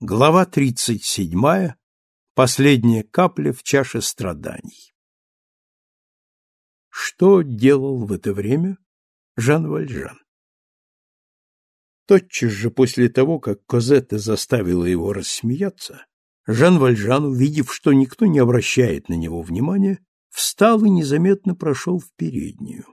Глава 37. Последняя капля в чаше страданий. Что делал в это время Жан Вальжан? Тотчас же после того, как Козетта заставила его рассмеяться, Жан Вальжан, увидев, что никто не обращает на него внимания, встал и незаметно прошел в переднюю.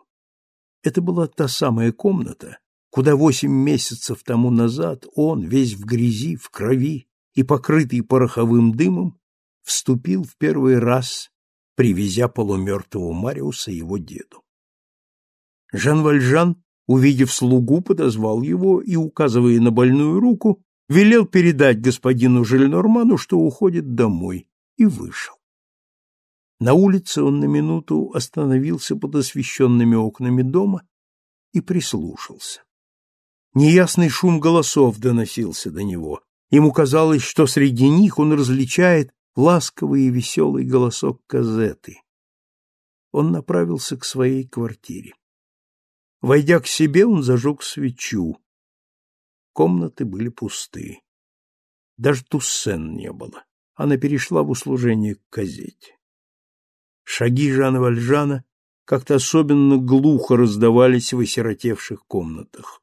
Это была та самая комната, куда восемь месяцев тому назад он, весь в грязи, в крови и покрытый пороховым дымом, вступил в первый раз, привезя полумертвого Мариуса его деду. Жан Вальжан, увидев слугу, подозвал его и, указывая на больную руку, велел передать господину Жильнорману, что уходит домой, и вышел. На улице он на минуту остановился под освещенными окнами дома и прислушался. Неясный шум голосов доносился до него. Ему казалось, что среди них он различает ласковый и веселый голосок Казеты. Он направился к своей квартире. Войдя к себе, он зажег свечу. Комнаты были пусты. Даже Туссен не было. Она перешла в услужение к Казете. Шаги Жана Вальжана как-то особенно глухо раздавались в осиротевших комнатах.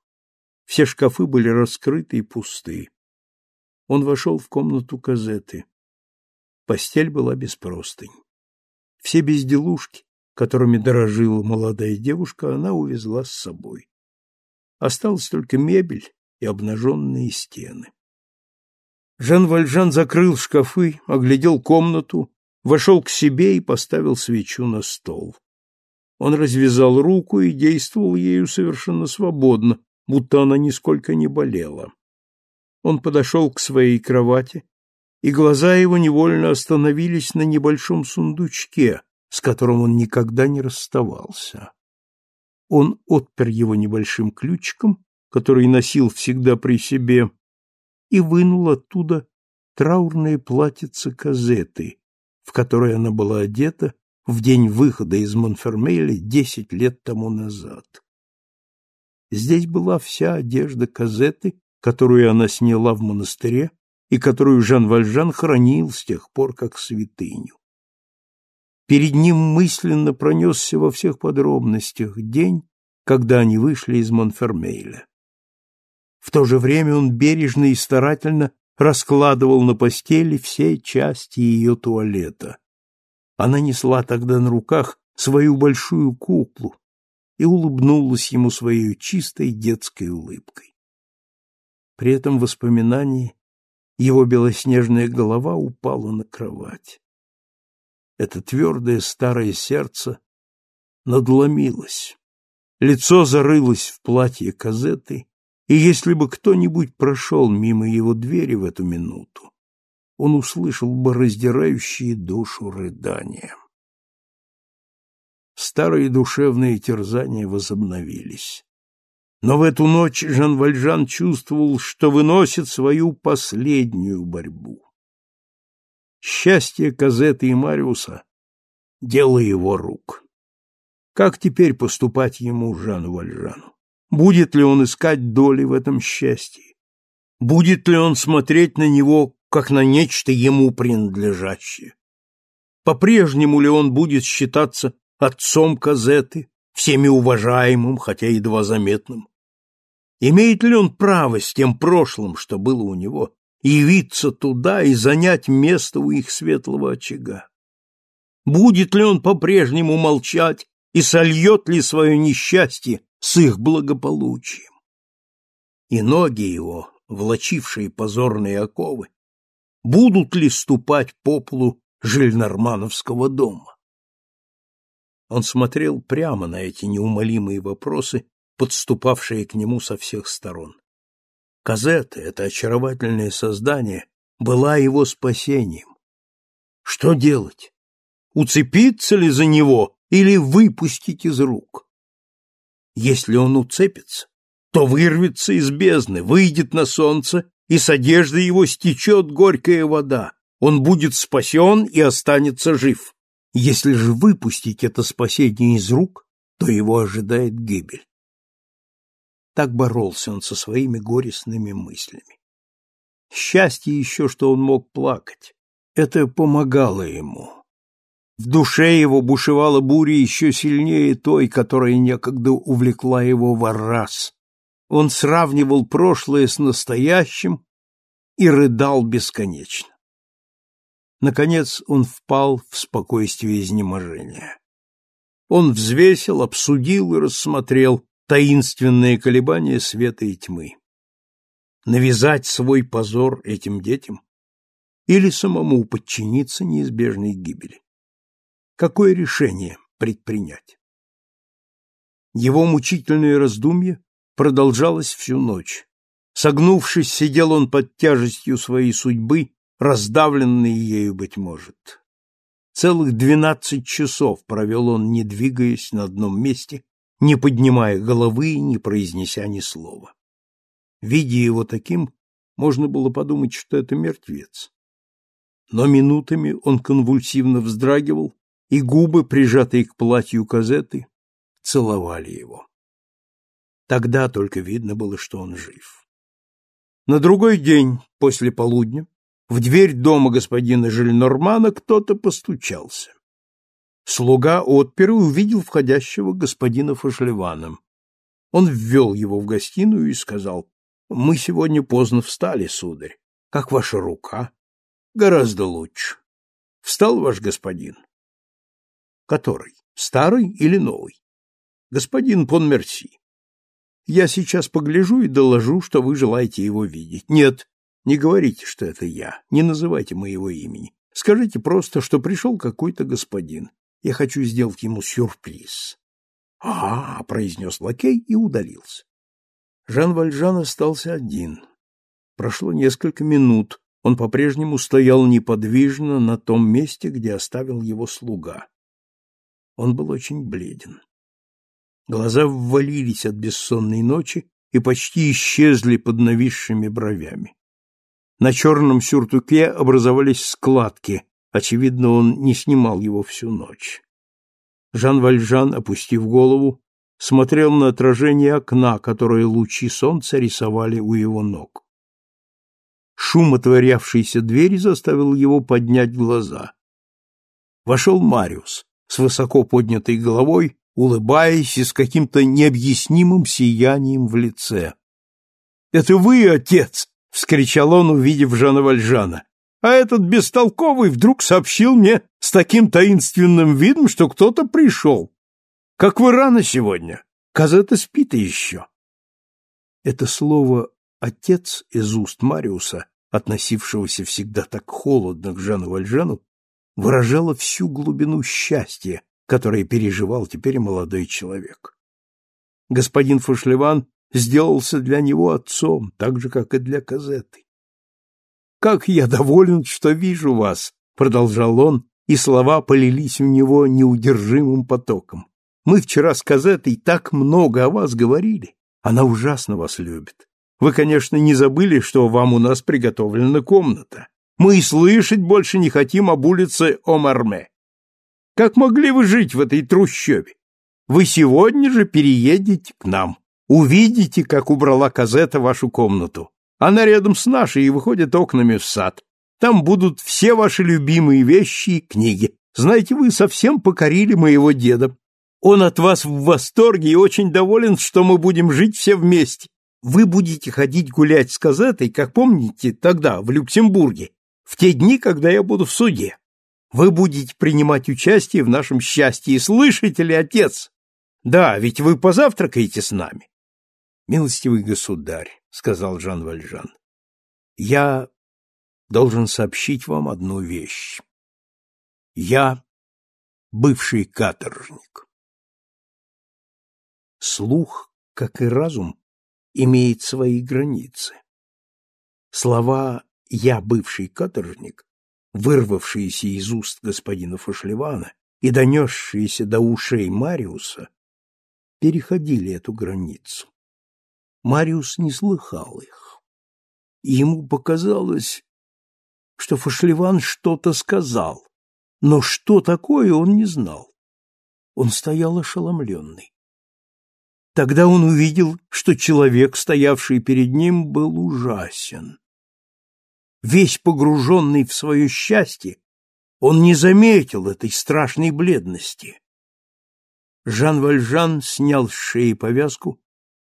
Все шкафы были раскрыты и пусты. Он вошел в комнату Казеты. Постель была без простынь. Все безделушки, которыми дорожила молодая девушка, она увезла с собой. Осталась только мебель и обнаженные стены. Жан Вальжан закрыл шкафы, оглядел комнату, вошел к себе и поставил свечу на стол. Он развязал руку и действовал ею совершенно свободно, будто она нисколько не болела. Он подошел к своей кровати, и глаза его невольно остановились на небольшом сундучке, с которым он никогда не расставался. Он отпер его небольшим ключиком, который носил всегда при себе, и вынул оттуда траурное платьице Казеты, в которое она была одета в день выхода из Монфермеля десять лет тому назад. Здесь была вся одежда Казеты, которую она сняла в монастыре и которую Жан Вальжан хранил с тех пор, как святыню. Перед ним мысленно пронесся во всех подробностях день, когда они вышли из Монфермейля. В то же время он бережно и старательно раскладывал на постели все части ее туалета. Она несла тогда на руках свою большую куклу, и улыбнулась ему своей чистой детской улыбкой. При этом воспоминании его белоснежная голова упала на кровать. Это твердое старое сердце надломилось, лицо зарылось в платье казеты, и если бы кто-нибудь прошел мимо его двери в эту минуту, он услышал бы раздирающие душу рыдания старые душевные терзания возобновились. Но в эту ночь Жан Вальжан чувствовал, что выносит свою последнюю борьбу. Счастье Казеты и Мариуса — дело его рук. Как теперь поступать ему, Жану Вальжану? Будет ли он искать доли в этом счастье? Будет ли он смотреть на него, как на нечто ему принадлежащее? По-прежнему ли он будет считаться отцом Казеты, всеми уважаемым, хотя едва заметным? Имеет ли он право с тем прошлым, что было у него, явиться туда и занять место у их светлого очага? Будет ли он по-прежнему молчать и сольет ли свое несчастье с их благополучием? И ноги его, влачившие позорные оковы, будут ли ступать по полу жильнормановского дома? Он смотрел прямо на эти неумолимые вопросы, подступавшие к нему со всех сторон. Казета, это очаровательное создание, была его спасением. Что делать? Уцепиться ли за него или выпустить из рук? Если он уцепится, то вырвется из бездны, выйдет на солнце, и с одежды его стечет горькая вода. Он будет спасен и останется жив. Если же выпустить это спасение из рук, то его ожидает гибель. Так боролся он со своими горестными мыслями. Счастье еще, что он мог плакать. Это помогало ему. В душе его бушевала буря еще сильнее той, которая некогда увлекла его в Аррас. Он сравнивал прошлое с настоящим и рыдал бесконечно. Наконец он впал в спокойствие изнеможения. Он взвесил, обсудил и рассмотрел таинственные колебания света и тьмы. Навязать свой позор этим детям или самому подчиниться неизбежной гибели? Какое решение предпринять? Его мучительное раздумье продолжалось всю ночь. Согнувшись, сидел он под тяжестью своей судьбы раздавленный ею, быть может. Целых двенадцать часов провел он, не двигаясь на одном месте, не поднимая головы, не произнеся ни слова. Видя его таким, можно было подумать, что это мертвец. Но минутами он конвульсивно вздрагивал, и губы, прижатые к платью казеты, целовали его. Тогда только видно было, что он жив. На другой день после полудня в дверь дома господина Жильнормана кто-то постучался. Слуга отпер и увидел входящего господина Фашлевана. Он ввел его в гостиную и сказал, «Мы сегодня поздно встали, сударь. Как ваша рука?» «Гораздо лучше. Встал ваш господин?» «Который? Старый или новый?» «Господин Понмерси». «Я сейчас погляжу и доложу, что вы желаете его видеть». «Нет, не говорите, что это я, не называйте моего имени. Скажите просто, что пришел какой-то господин. Я хочу сделать ему сюрприз. А, произнес лакей и удалился. Жан Вальжан остался один. Прошло несколько минут. Он по-прежнему стоял неподвижно на том месте, где оставил его слуга. Он был очень бледен. Глаза ввалились от бессонной ночи и почти исчезли под нависшими бровями. На черном сюртуке образовались складки, очевидно, он не снимал его всю ночь. Жан Вальжан, опустив голову, смотрел на отражение окна, которое лучи солнца рисовали у его ног. Шум отворявшейся двери заставил его поднять глаза. Вошел Мариус с высоко поднятой головой, улыбаясь и с каким-то необъяснимым сиянием в лице. — Это вы, отец? — вскричал он, увидев Жана Вальжана. «А этот бестолковый вдруг сообщил мне с таким таинственным видом, что кто-то пришел. Как вы рано сегодня! Казета спит еще!» Это слово «отец» из уст Мариуса, относившегося всегда так холодно к Жану Вальжану, выражало всю глубину счастья, которое переживал теперь молодой человек. Господин Фошлеван сделался для него отцом, так же, как и для Казеты. «Как я доволен, что вижу вас!» — продолжал он, и слова полились у него неудержимым потоком. «Мы вчера с Казетой так много о вас говорили. Она ужасно вас любит. Вы, конечно, не забыли, что вам у нас приготовлена комната. Мы и слышать больше не хотим об улице Омарме. Как могли вы жить в этой трущобе? Вы сегодня же переедете к нам. Увидите, как убрала Казета вашу комнату. Она рядом с нашей и выходит окнами в сад. Там будут все ваши любимые вещи и книги. Знаете, вы совсем покорили моего деда. Он от вас в восторге и очень доволен, что мы будем жить все вместе. Вы будете ходить гулять с Казетой, как помните, тогда, в Люксембурге, в те дни, когда я буду в суде. Вы будете принимать участие в нашем счастье, слышите ли, отец? Да, ведь вы позавтракаете с нами. Милостивый государь, сказал Жан Вальжан, я должен сообщить вам одну вещь. Я бывший каторжник. Слух, как и разум, имеет свои границы. Слова «я бывший каторжник», вырвавшиеся из уст господина Фашлевана и донесшиеся до ушей Мариуса, переходили эту границу. Мариус не слыхал их. Ему показалось, что Фашлеван что-то сказал, но что такое он не знал. Он стоял ошеломленный. Тогда он увидел, что человек, стоявший перед ним, был ужасен. Весь погруженный в свое счастье, он не заметил этой страшной бледности. Жан Вальжан снял с шеи повязку,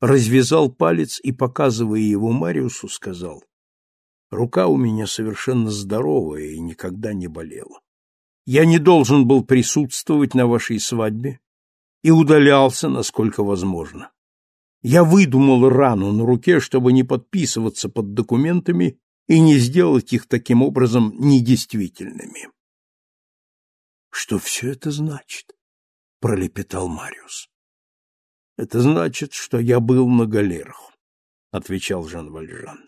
развязал палец и, показывая его Мариусу, сказал, «Рука у меня совершенно здоровая и никогда не болела. Я не должен был присутствовать на вашей свадьбе и удалялся, насколько возможно. Я выдумал рану на руке, чтобы не подписываться под документами и не сделать их таким образом недействительными. Что все это значит? пролепетал Мариус. Это значит, что я был на галерах, отвечал Жан Вальжан.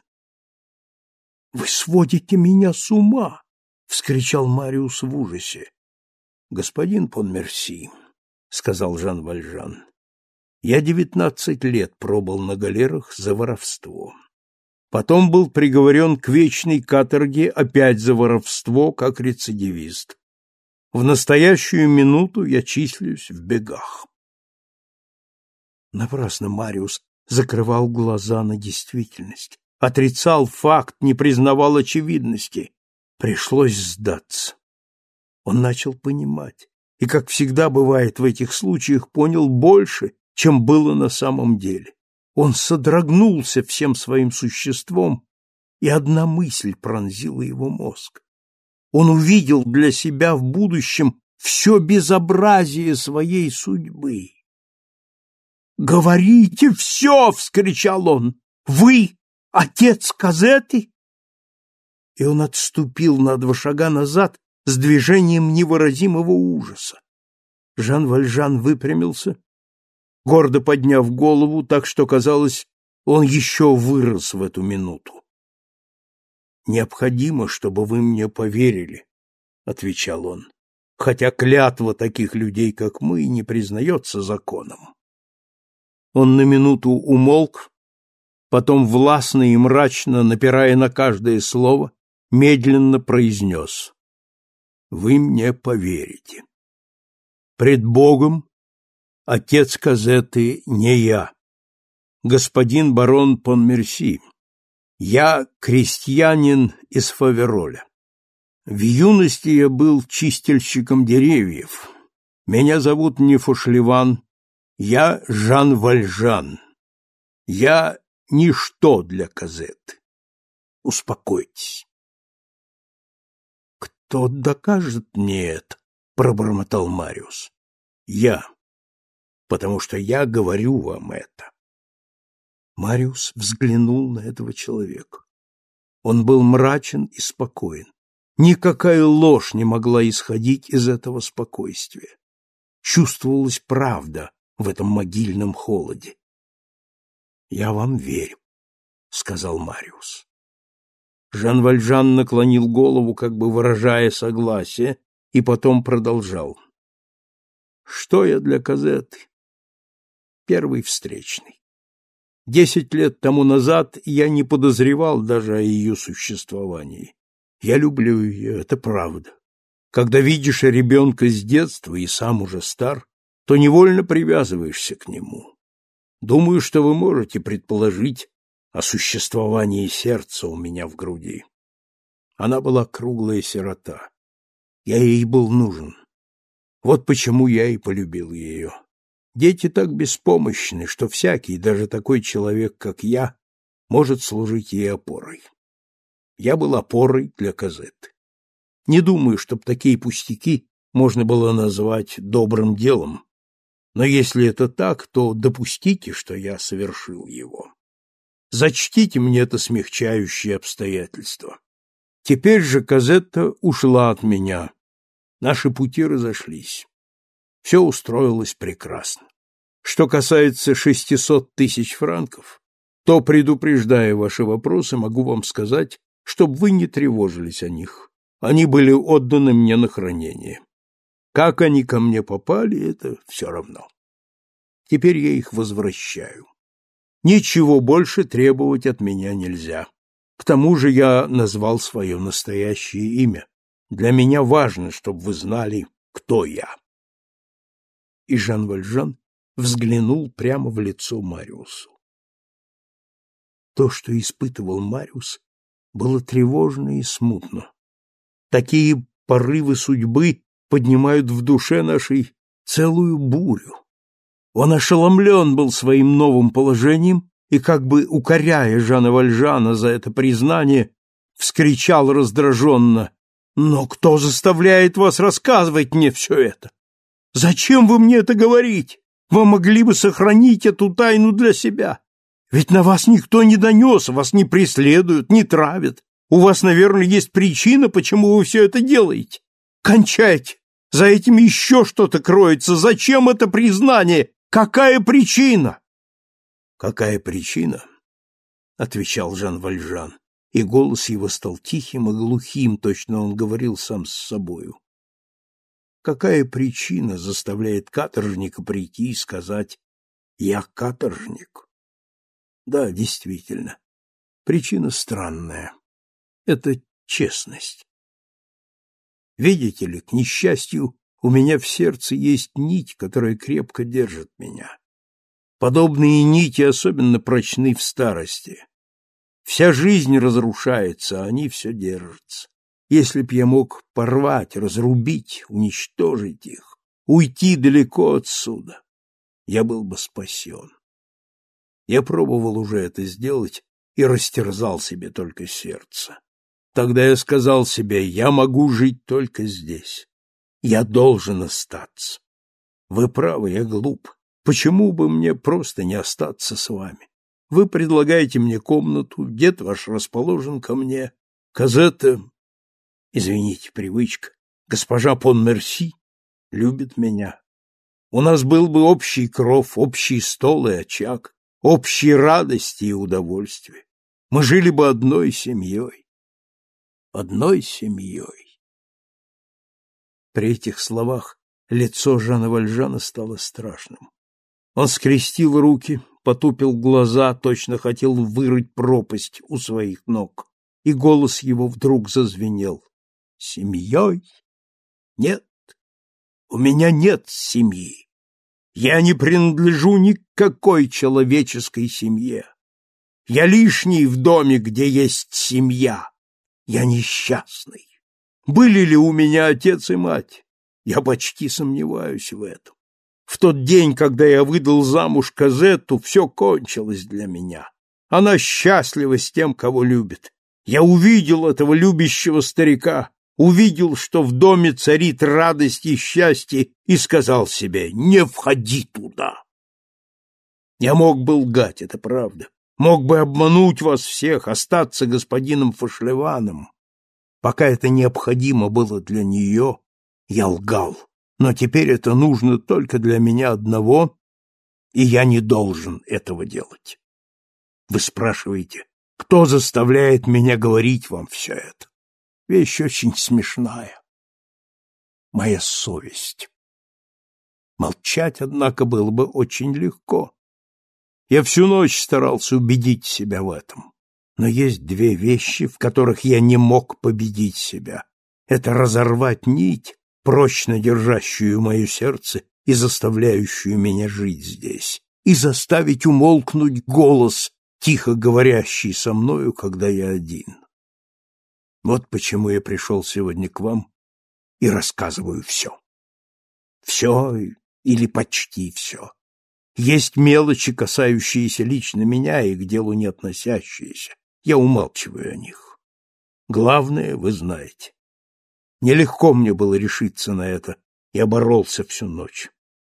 Вы сводите меня с ума, вскричал Мариус в ужасе. Господин Понмерси, сказал Жан Вальжан. Я девятнадцать лет пробыл на галерах за воровство. Потом был приговорен к вечной каторге опять за воровство, как рецидивист. В настоящую минуту я числюсь в бегах. Напрасно Мариус закрывал глаза на действительность, отрицал факт, не признавал очевидности. Пришлось сдаться. Он начал понимать, и, как всегда бывает в этих случаях, понял больше, чем было на самом деле. Он содрогнулся всем своим существом, и одна мысль пронзила его мозг. Он увидел для себя в будущем все безобразие своей судьбы. «Говорите все!» — вскричал он. «Вы отец Казеты?» И он отступил на два шага назад с движением невыразимого ужаса. Жан Вальжан выпрямился гордо подняв голову, так что, казалось, он еще вырос в эту минуту. «Необходимо, чтобы вы мне поверили», — отвечал он, «хотя клятва таких людей, как мы, не признается законом». Он на минуту умолк, потом властно и мрачно, напирая на каждое слово, медленно произнес «Вы мне поверите. Пред Богом Отец Казеты не я. Господин барон Понмерси. Я крестьянин из Фавероля. В юности я был чистильщиком деревьев. Меня зовут не Фушливан, я Жан Вальжан. Я ничто для Казеты. Успокойтесь. Кто докажет мне это? пробормотал Мариус. Я потому что я говорю вам это. Мариус взглянул на этого человека. Он был мрачен и спокоен. Никакая ложь не могла исходить из этого спокойствия. Чувствовалась правда в этом могильном холоде. «Я вам верю», — сказал Мариус. Жан Вальжан наклонил голову, как бы выражая согласие, и потом продолжал. «Что я для Казеты? первый встречный. Десять лет тому назад я не подозревал даже о ее существовании. Я люблю ее, это правда. Когда видишь ребенка с детства и сам уже стар, то невольно привязываешься к нему. Думаю, что вы можете предположить о существовании сердца у меня в груди. Она была круглая сирота. Я ей был нужен. Вот почему я и полюбил ее. Дети так беспомощны, что всякий, даже такой человек, как я, может служить ей опорой. Я был опорой для Казеты. Не думаю, чтоб такие пустяки можно было назвать добрым делом, но если это так, то допустите, что я совершил его. Зачтите мне это смягчающее обстоятельство. Теперь же Казетта ушла от меня. Наши пути разошлись. Все устроилось прекрасно. Что касается шестисот тысяч франков, то, предупреждая ваши вопросы, могу вам сказать, чтобы вы не тревожились о них. Они были отданы мне на хранение. Как они ко мне попали, это все равно. Теперь я их возвращаю. Ничего больше требовать от меня нельзя. К тому же я назвал свое настоящее имя. Для меня важно, чтобы вы знали, кто я и Жан Вальжан взглянул прямо в лицо Мариусу. То, что испытывал Мариус, было тревожно и смутно. Такие порывы судьбы поднимают в душе нашей целую бурю. Он ошеломлен был своим новым положением и, как бы укоряя Жана Вальжана за это признание, вскричал раздраженно, «Но кто заставляет вас рассказывать мне все это? Зачем вы мне это говорите? Вы могли бы сохранить эту тайну для себя. Ведь на вас никто не донес, вас не преследуют, не травят. У вас, наверное, есть причина, почему вы все это делаете. Кончайте. За этим еще что-то кроется. Зачем это признание? Какая причина? Какая причина? отвечал Жан Вальжан, и голос его стал тихим и глухим, точно он говорил сам с собою. Какая причина заставляет каторжника прийти и сказать «Я каторжник»? Да, действительно, причина странная. Это честность. Видите ли, к несчастью, у меня в сердце есть нить, которая крепко держит меня. Подобные нити особенно прочны в старости. Вся жизнь разрушается, а они все держатся. Если б я мог порвать, разрубить, уничтожить их, уйти далеко отсюда, я был бы спасен. Я пробовал уже это сделать и растерзал себе только сердце. Тогда я сказал себе, я могу жить только здесь. Я должен остаться. Вы правы, я глуп. Почему бы мне просто не остаться с вами? Вы предлагаете мне комнату, дед ваш расположен ко мне. Казетта Извините, привычка. Госпожа Понмерси любит меня. У нас был бы общий кров, общий стол и очаг, общие радости и удовольствия. Мы жили бы одной семьей. Одной семьей. При этих словах лицо Жана Вальжана стало страшным. Он скрестил руки, потупил глаза, точно хотел вырыть пропасть у своих ног, и голос его вдруг зазвенел семьей? Нет, у меня нет семьи. Я не принадлежу ни к какой человеческой семье. Я лишний в доме, где есть семья. Я несчастный. Были ли у меня отец и мать? Я почти сомневаюсь в этом. В тот день, когда я выдал замуж Казетту, все кончилось для меня. Она счастлива с тем, кого любит. Я увидел этого любящего старика, увидел, что в доме царит радость и счастье, и сказал себе «Не входи туда». Я мог бы лгать, это правда. Мог бы обмануть вас всех, остаться господином Фашлеваном. Пока это необходимо было для нее, я лгал. Но теперь это нужно только для меня одного, и я не должен этого делать. Вы спрашиваете, кто заставляет меня говорить вам все это? Вещь очень смешная. Моя совесть. Молчать, однако, было бы очень легко. Я всю ночь старался убедить себя в этом. Но есть две вещи, в которых я не мог победить себя. Это разорвать нить, прочно держащую мое сердце и заставляющую меня жить здесь, и заставить умолкнуть голос, тихо говорящий со мною, когда я один. Вот почему я пришел сегодня к вам и рассказываю все. Все или почти все. Есть мелочи, касающиеся лично меня и к делу не относящиеся. Я умалчиваю о них. Главное, вы знаете. Нелегко мне было решиться на это. Я боролся всю ночь.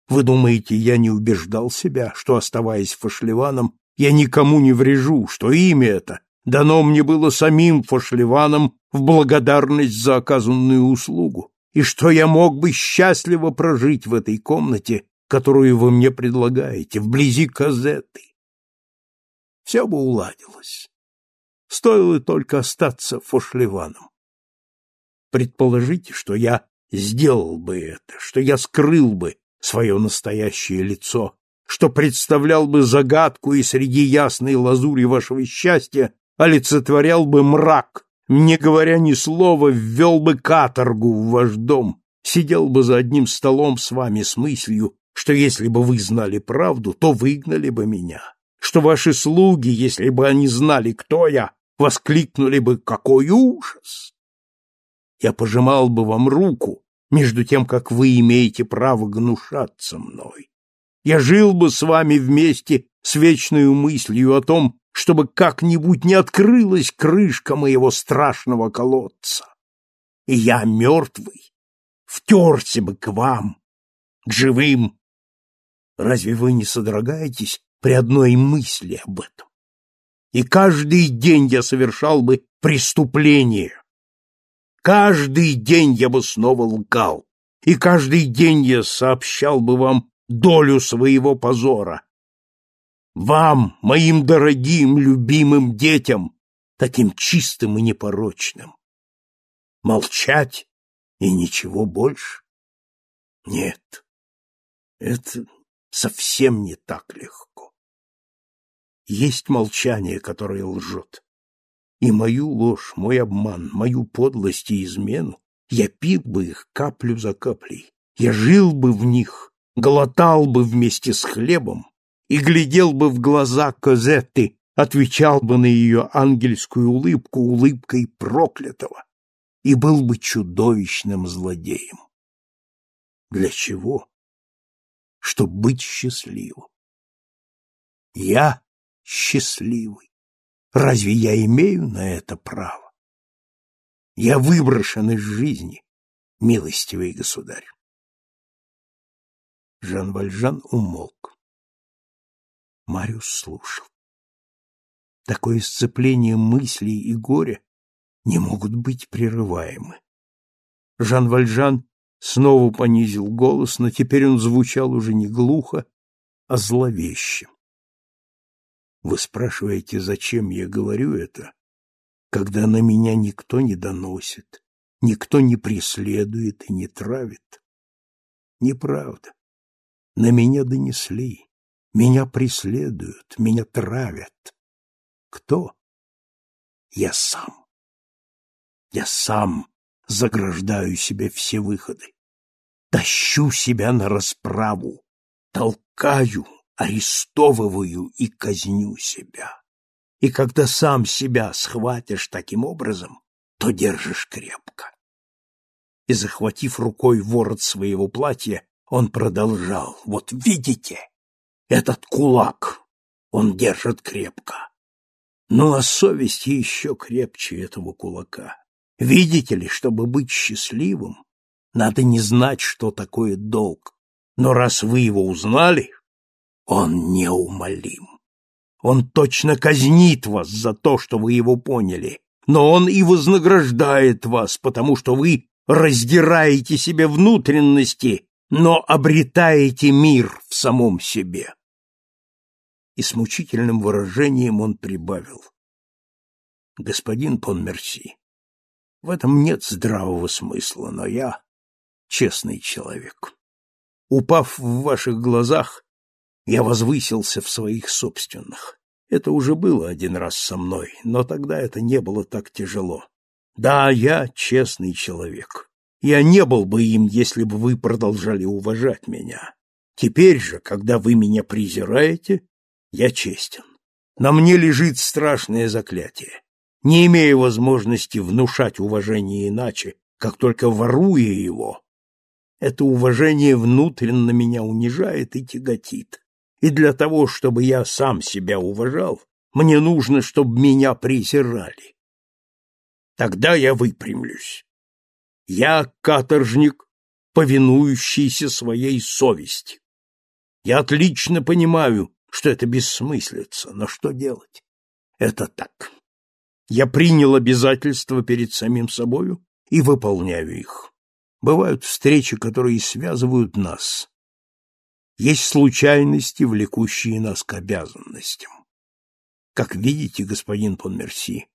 Вы думаете, я не убеждал себя, что, оставаясь фашливаном, я никому не врежу, что имя это дано мне было самим фашливаном в благодарность за оказанную услугу, и что я мог бы счастливо прожить в этой комнате, которую вы мне предлагаете, вблизи Казеты. Все бы уладилось. Стоило только остаться фошливаном. Предположите, что я сделал бы это, что я скрыл бы свое настоящее лицо, что представлял бы загадку и среди ясной лазури вашего счастья олицетворял бы мрак, не говоря ни слова, ввел бы каторгу в ваш дом, сидел бы за одним столом с вами с мыслью, что если бы вы знали правду, то выгнали бы меня, что ваши слуги, если бы они знали, кто я, воскликнули бы «Какой ужас!» Я пожимал бы вам руку, между тем, как вы имеете право гнушаться мной. Я жил бы с вами вместе с вечной мыслью о том, чтобы как-нибудь не открылась крышка моего страшного колодца. И я, мертвый, втерся бы к вам, к живым. Разве вы не содрогаетесь при одной мысли об этом? И каждый день я совершал бы преступление. Каждый день я бы снова лгал, и каждый день я сообщал бы вам долю своего позора. Вам, моим дорогим, любимым детям, таким чистым и непорочным. Молчать и ничего больше? Нет, это совсем не так легко. Есть молчание, которое лжет. И мою ложь, мой обман, мою подлость и измену я пил бы их каплю за каплей. Я жил бы в них, глотал бы вместе с хлебом и глядел бы в глаза Козетты, отвечал бы на ее ангельскую улыбку улыбкой проклятого и был бы чудовищным злодеем. Для чего? Чтоб быть счастливым. Я счастливый. Разве я имею на это право? Я выброшен из жизни, милостивый государь. Жан Вальжан умолк. Мариус слушал. Такое сцепление мыслей и горя не могут быть прерываемы. Жан Вальжан снова понизил голос, но теперь он звучал уже не глухо, а зловеще. Вы спрашиваете, зачем я говорю это, когда на меня никто не доносит, никто не преследует и не травит? Неправда. На меня донесли, меня преследуют, меня травят. Кто? Я сам. Я сам заграждаю себе все выходы. Тащу себя на расправу, толкаю, арестовываю и казню себя. И когда сам себя схватишь таким образом, то держишь крепко. И, захватив рукой ворот своего платья, он продолжал. Вот видите, этот кулак он держит крепко. Ну, а совесть еще крепче этого кулака. Видите ли, чтобы быть счастливым, надо не знать, что такое долг. Но раз вы его узнали, он неумолим. Он точно казнит вас за то, что вы его поняли, но он и вознаграждает вас, потому что вы раздираете себе внутренности, но обретаете мир в самом себе. И с мучительным выражением он прибавил. Господин Понмерси, в этом нет здравого смысла, но я честный человек. Упав в ваших глазах, я возвысился в своих собственных. Это уже было один раз со мной, но тогда это не было так тяжело. Да, я честный человек. Я не был бы им, если бы вы продолжали уважать меня. Теперь же, когда вы меня презираете, я честен. На мне лежит страшное заклятие. Не имея возможности внушать уважение иначе, как только воруя его, это уважение внутренно меня унижает и тяготит. И для того, чтобы я сам себя уважал, мне нужно, чтобы меня презирали. Тогда я выпрямлюсь. Я каторжник, повинующийся своей совести. Я отлично понимаю, что это бессмыслица, но что делать? Это так. Я принял обязательства перед самим собою и выполняю их. Бывают встречи, которые связывают нас. Есть случайности, влекущие нас к обязанностям. Как видите, господин Понмерси,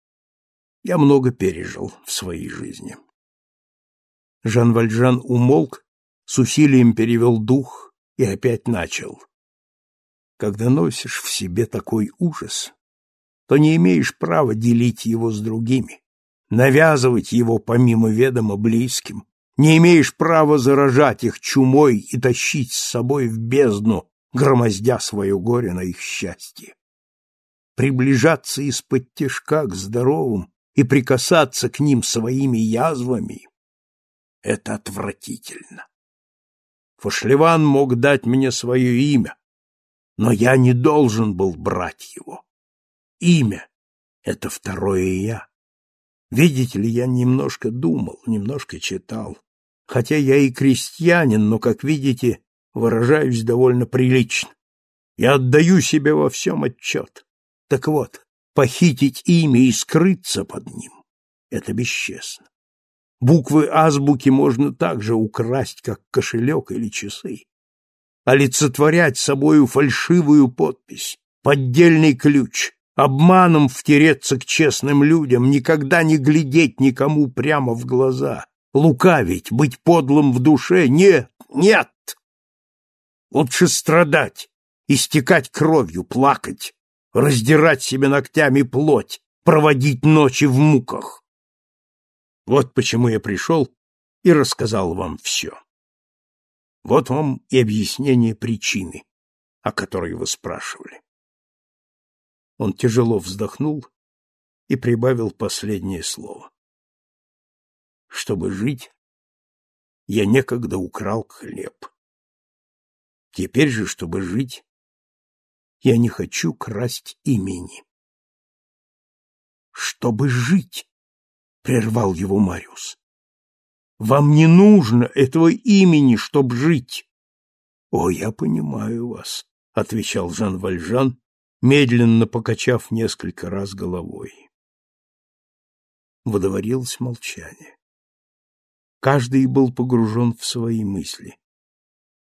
я много пережил в своей жизни. Жан Вальжан умолк, с усилием перевел дух и опять начал. Когда носишь в себе такой ужас, то не имеешь права делить его с другими, навязывать его помимо ведома близким, не имеешь права заражать их чумой и тащить с собой в бездну, громоздя свое горе на их счастье. приближаться из-под тяжка к здоровым и прикасаться к ним своими язвами — это отвратительно. Фошлеван мог дать мне свое имя, но я не должен был брать его. Имя — это второе я. Видите ли, я немножко думал, немножко читал. Хотя я и крестьянин, но, как видите, выражаюсь довольно прилично. Я отдаю себе во всем отчет. Так вот, похитить имя и скрыться под ним — это бесчестно. Буквы азбуки можно также украсть, как кошелек или часы. Олицетворять собою фальшивую подпись, поддельный ключ, обманом втереться к честным людям, никогда не глядеть никому прямо в глаза, лукавить, быть подлым в душе. Нет, нет! Лучше страдать, истекать кровью, плакать, раздирать себе ногтями плоть, проводить ночи в муках. Вот почему я пришел и рассказал вам все. Вот вам и объяснение причины, о которой вы спрашивали. Он тяжело вздохнул и прибавил последнее слово. Чтобы жить, я некогда украл хлеб. Теперь же, чтобы жить, я не хочу красть имени. Чтобы жить, прервал его Мариус. Вам не нужно этого имени, чтобы жить. О, я понимаю вас, отвечал Жан Вальжан, медленно покачав несколько раз головой. Водоворилось молчание. Каждый был погружен в свои мысли.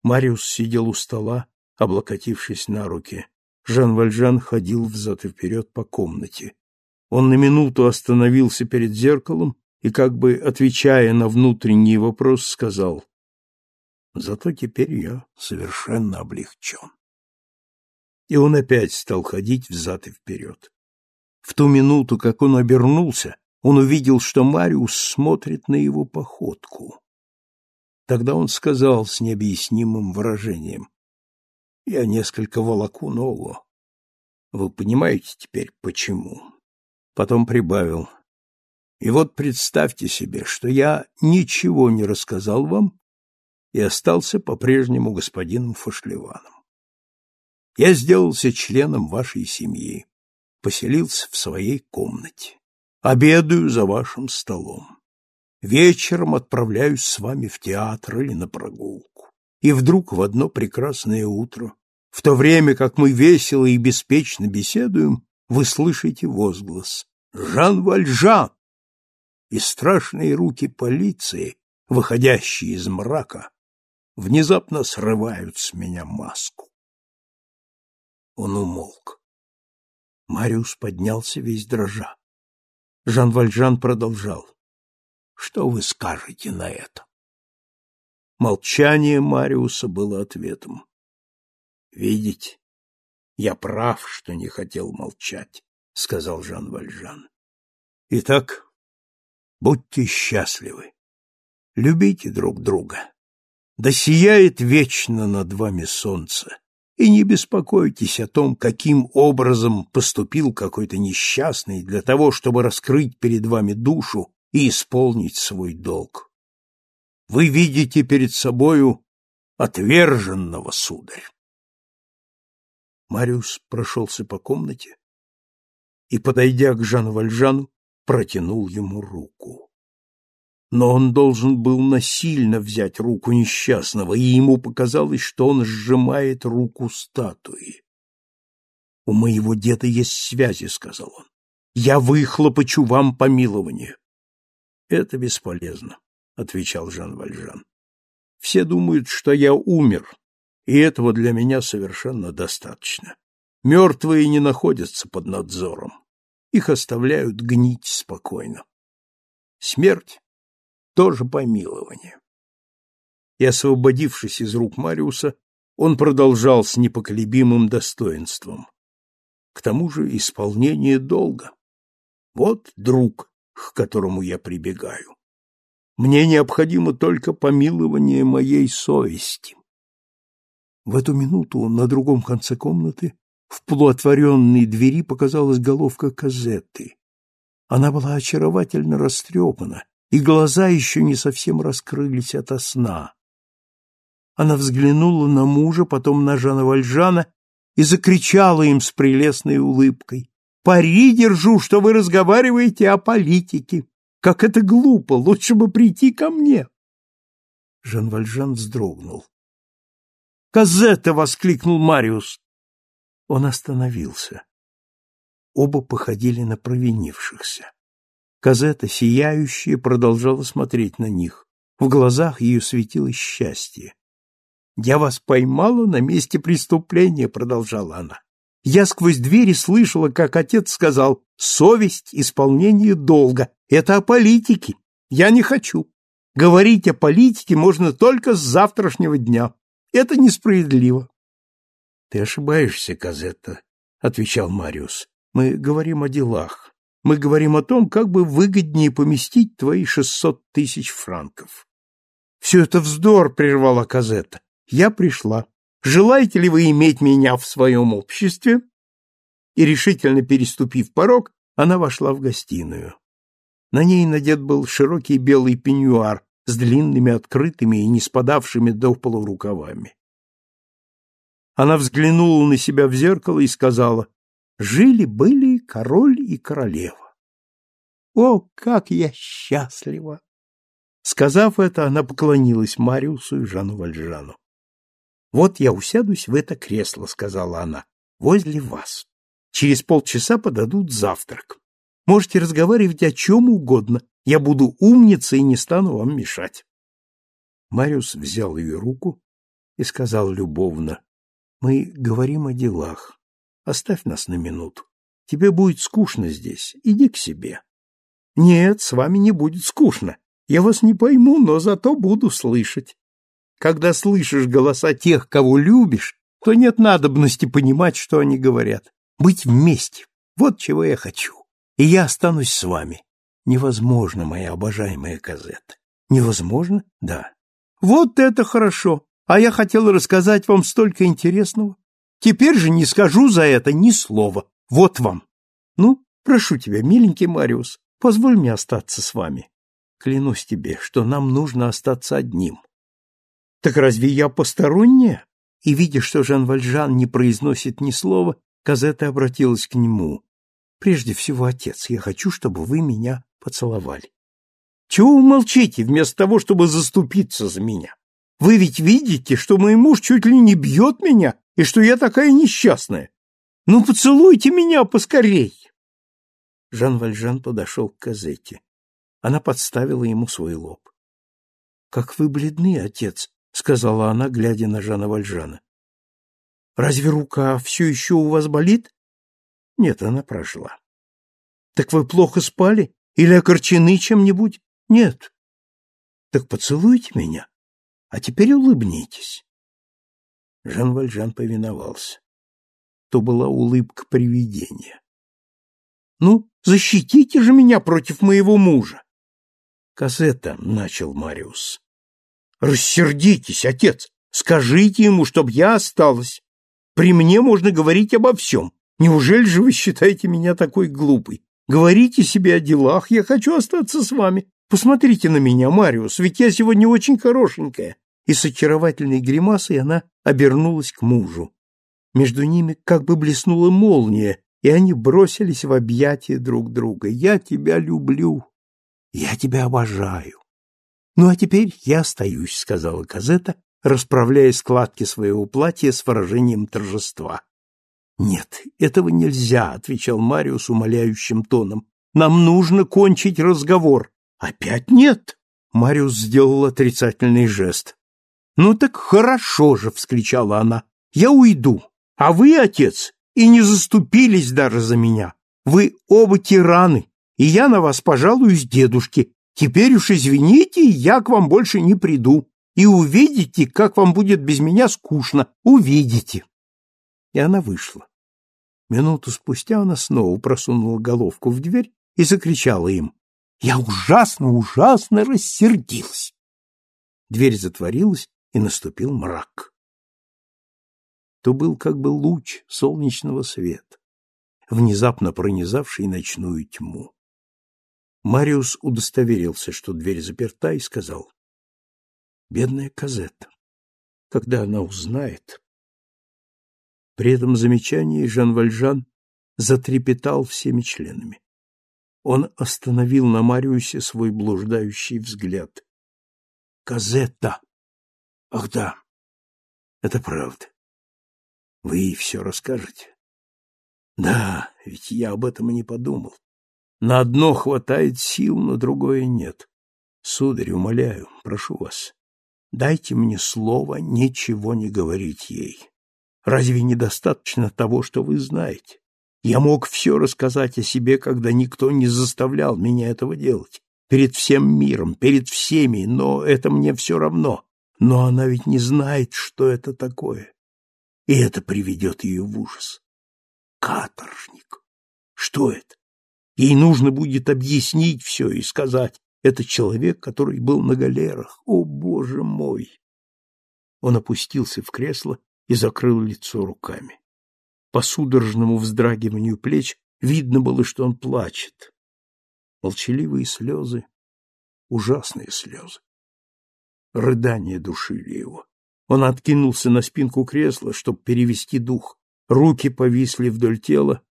Мариус сидел у стола, облокотившись на руки. Жан Вальжан ходил взад и вперед по комнате. Он на минуту остановился перед зеркалом и, как бы отвечая на внутренний вопрос, сказал, «Зато теперь я совершенно облегчен». И он опять стал ходить взад и вперед. В ту минуту, как он обернулся, он увидел, что Мариус смотрит на его походку. Тогда он сказал с необъяснимым выражением, «Я несколько волоку ногу. Вы понимаете теперь, почему?» Потом прибавил. И вот представьте себе, что я ничего не рассказал вам и остался по-прежнему господином Фошлеваном. Я сделался членом вашей семьи, поселился в своей комнате, обедаю за вашим столом. Вечером отправляюсь с вами в театр или на прогулку. И вдруг в одно прекрасное утро, в то время как мы весело и беспечно беседуем, вы слышите возглас «Жан Вальжан!» И страшные руки полиции, выходящие из мрака, внезапно срывают с меня маску. Он умолк. Мариус поднялся весь дрожа. Жан Вальжан продолжал. «Что вы скажете на это?» Молчание Мариуса было ответом. «Видите, я прав, что не хотел молчать. — сказал Жан Вальжан. — Итак, будьте счастливы, любите друг друга, да сияет вечно над вами солнце, и не беспокойтесь о том, каким образом поступил какой-то несчастный для того, чтобы раскрыть перед вами душу и исполнить свой долг. Вы видите перед собою отверженного, сударь. Мариус прошелся по комнате, и, подойдя к Жану Вальжану, протянул ему руку. Но он должен был насильно взять руку несчастного, и ему показалось, что он сжимает руку статуи. — У моего деда есть связи, — сказал он. — Я выхлопочу вам помилование. — Это бесполезно, — отвечал Жан Вальжан. — Все думают, что я умер, и этого для меня совершенно достаточно. Мертвые не находятся под надзором их оставляют гнить спокойно. Смерть — тоже помилование. И, освободившись из рук Мариуса, он продолжал с непоколебимым достоинством. К тому же исполнение долга. Вот друг, к которому я прибегаю. Мне необходимо только помилование моей совести. В эту минуту на другом конце комнаты В полуотворенной двери показалась головка Казетты. Она была очаровательно растрепана, и глаза еще не совсем раскрылись ото сна. Она взглянула на мужа, потом на Жана Вальжана и закричала им с прелестной улыбкой. «Пари держу, что вы разговариваете о политике. Как это глупо! Лучше бы прийти ко мне!» Жан Вальжан вздрогнул. «Казетта!» — воскликнул Мариус. Он остановился. Оба походили на провинившихся. Казета, сияющая, продолжала смотреть на них. В глазах ее светилось счастье. «Я вас поймала на месте преступления», — продолжала она. «Я сквозь двери слышала, как отец сказал, совесть, исполнение долга. Это о политике. Я не хочу. Говорить о политике можно только с завтрашнего дня. Это несправедливо». «Ты ошибаешься, Казетта», — отвечал Мариус. «Мы говорим о делах. Мы говорим о том, как бы выгоднее поместить твои шестьсот тысяч франков». «Все это вздор», — прервала Казетта. Я пришла. Желаете ли вы иметь меня в своем обществе? И решительно переступив порог, она вошла в гостиную. На ней надет был широкий белый пеньюар с длинными открытыми и не спадавшими до полу рукавами. Она взглянула на себя в зеркало и сказала, «Жили-были король и королева. О, как я счастлива!» Сказав это, она поклонилась Мариусу и Жану Вальжану. Вот я усядусь в это кресло, сказала она, возле вас. Через полчаса подадут завтрак. Можете разговаривать о чем угодно. Я буду умница и не стану вам мешать. Мариус взял ее руку и сказал любовно, мы говорим о делах. Оставь нас на минуту. Тебе будет скучно здесь. Иди к себе. Нет, с вами не будет скучно. Я вас не пойму, но зато буду слышать. Когда слышишь голоса тех, кого любишь, то нет надобности понимать, что они говорят. Быть вместе — вот чего я хочу. И я останусь с вами. Невозможно, моя обожаемая Казетта. Невозможно? Да. Вот это хорошо. А я хотела рассказать вам столько интересного. Теперь же не скажу за это ни слова. Вот вам. Ну, прошу тебя, миленький Мариус, позволь мне остаться с вами. Клянусь тебе, что нам нужно остаться одним. Так разве я посторонняя? И, видя, что Жан Вальжан не произносит ни слова, Казета обратилась к нему. Прежде всего, отец, я хочу, чтобы вы меня поцеловали. Чего вы молчите, вместо того, чтобы заступиться за меня? Вы ведь видите, что мой муж чуть ли не бьет меня, и что я такая несчастная. Ну, поцелуйте меня поскорей. Жан Вальжан подошел к Казете. Она подставила ему свой лоб. — Как вы бледны, отец, — сказала она, глядя на Жана Вальжана. — Разве рука все еще у вас болит? — Нет, она прошла. — Так вы плохо спали? Или окорчены чем-нибудь? — Нет. — Так поцелуйте меня, а теперь улыбнитесь. Жан Вальжан повиновался. То была улыбка привидения. — Ну, защитите же меня против моего мужа! — Кассета, — начал Мариус. Рассердитесь, отец, скажите ему, чтоб я осталась. При мне можно говорить обо всем. Неужели же вы считаете меня такой глупой? Говорите себе о делах, я хочу остаться с вами. Посмотрите на меня, Мариус, ведь я сегодня очень хорошенькая. И с очаровательной гримасой она обернулась к мужу. Между ними как бы блеснула молния, и они бросились в объятия друг друга. «Я тебя люблю! Я тебя обожаю! «Ну, а теперь я остаюсь», — сказала Казета, расправляя складки своего платья с выражением торжества. «Нет, этого нельзя», — отвечал Мариус умоляющим тоном. «Нам нужно кончить разговор». «Опять нет?» — Мариус сделал отрицательный жест. «Ну так хорошо же!» — вскричала она. «Я уйду, а вы, отец, и не заступились даже за меня. Вы оба тираны, и я на вас пожалуюсь дедушке, Теперь уж извините, я к вам больше не приду. И увидите, как вам будет без меня скучно. Увидите. И она вышла. Минуту спустя она снова просунула головку в дверь и закричала им. Я ужасно, ужасно рассердилась. Дверь затворилась, и наступил мрак. то был как бы луч солнечного света, внезапно пронизавший ночную тьму. Мариус удостоверился, что дверь заперта, и сказал, «Бедная Казетта, когда она узнает...» При этом замечании Жан Вальжан затрепетал всеми членами. Он остановил на Мариусе свой блуждающий взгляд. «Казетта! Ах да, это правда. Вы ей все расскажете?» «Да, ведь я об этом и не подумал. На одно хватает сил, на другое нет. Сударь, умоляю, прошу вас, дайте мне слово ничего не говорить ей. Разве недостаточно того, что вы знаете? Я мог все рассказать о себе, когда никто не заставлял меня этого делать. Перед всем миром, перед всеми, но это мне все равно. Но она ведь не знает, что это такое. И это приведет ее в ужас. Каторжник. Что это? Ей нужно будет объяснить все и сказать, это человек, который был на галерах. О, боже мой! Он опустился в кресло и закрыл лицо руками. По судорожному вздрагиванию плеч видно было, что он плачет. Молчаливые слезы, ужасные слезы. Рыдания душили его. Он откинулся на спинку кресла, чтобы перевести дух. Руки повисли вдоль тела,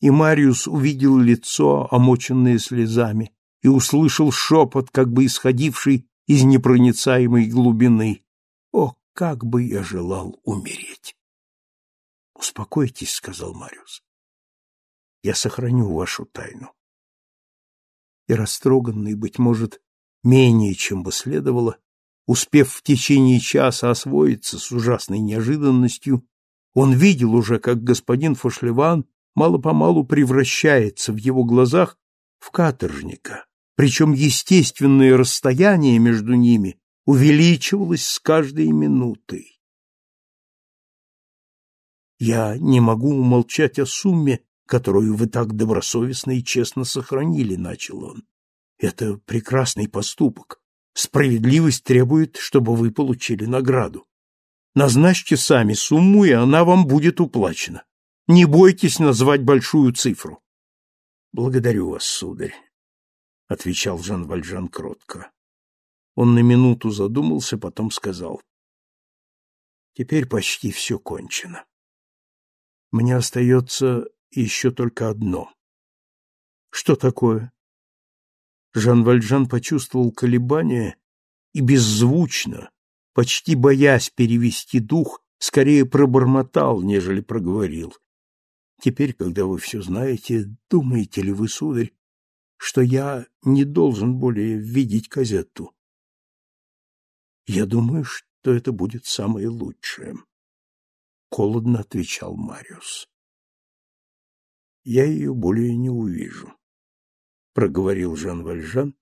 и Мариус увидел лицо, омоченное слезами, и услышал шепот, как бы исходивший из непроницаемой глубины. «О, как бы я желал умереть!» Успокойтесь, сказал Мариус. Я сохраню вашу тайну. И растроганный, быть может, менее, чем бы следовало, успев в течение часа освоиться с ужасной неожиданностью, он видел уже, как господин Фошлеван мало-помалу превращается в его глазах в каторжника, причем естественное расстояние между ними увеличивалось с каждой минутой. Я не могу умолчать о сумме, которую вы так добросовестно и честно сохранили, начал он. Это прекрасный поступок. Справедливость требует, чтобы вы получили награду. Назначьте сами сумму, и она вам будет уплачена. Не бойтесь назвать большую цифру. Благодарю вас, сударь, отвечал Жан Вальжан кротко. Он на минуту задумался, потом сказал: Теперь почти все кончено. Мне остается еще только одно. Что такое? Жан Вальжан почувствовал колебание и беззвучно, почти боясь перевести дух, скорее пробормотал, нежели проговорил. Теперь, когда вы все знаете, думаете ли вы, сударь, что я не должен более видеть Казетту? Я думаю, что это будет самое лучшее холодно отвечал Мариус. Я ее более не увижу, проговорил Жан Вальжан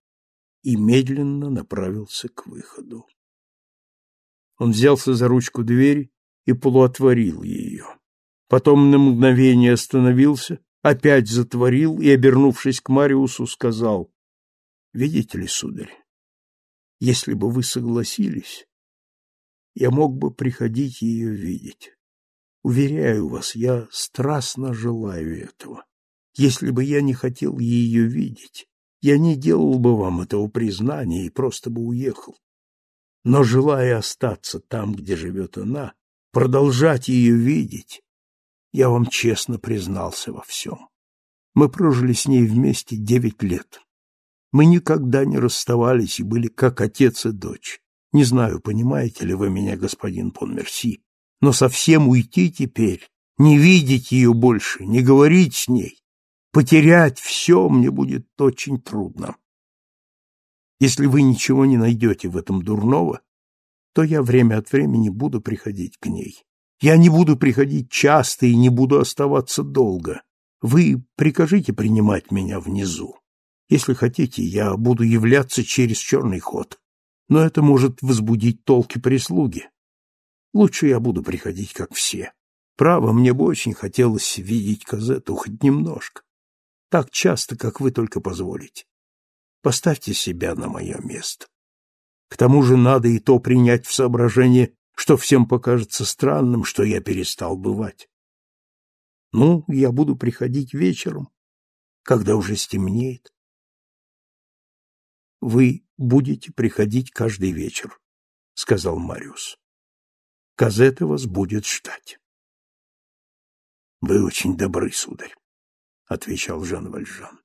и медленно направился к выходу. Он взялся за ручку двери и полуотворил ее. Потом на мгновение остановился, опять затворил и, обернувшись к Мариусу, сказал, «Видите ли, сударь, если бы вы согласились, я мог бы приходить ее видеть. Уверяю вас, я страстно желаю этого. Если бы я не хотел ее видеть, я не делал бы вам этого признания и просто бы уехал. Но желая остаться там, где живет она, продолжать ее видеть, я вам честно признался во всем. Мы прожили с ней вместе девять лет. Мы никогда не расставались и были как отец и дочь. Не знаю, понимаете ли вы меня, господин Понмерси, но совсем уйти теперь, не видеть ее больше, не говорить с ней, потерять все мне будет очень трудно. Если вы ничего не найдете в этом дурного, то я время от времени буду приходить к ней. Я не буду приходить часто и не буду оставаться долго. Вы прикажите принимать меня внизу. Если хотите, я буду являться через черный ход. Но это может возбудить толки прислуги. Лучше я буду приходить, как все. Право, мне бы очень хотелось видеть Казету хоть немножко. Так часто, как вы только позволите. Поставьте себя на мое место. К тому же надо и то принять в соображение, что всем покажется странным, что я перестал бывать. Ну, я буду приходить вечером, когда уже стемнеет. Вы будете приходить каждый вечер, сказал Мариус. Казета вас будет ждать. Вы очень добры, сударь, отвечал Жан Вальжан.